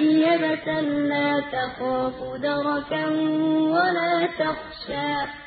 يَبَسًا لَّا تَخَافُ دَرَكًا وَلَا تَخْشَىٰ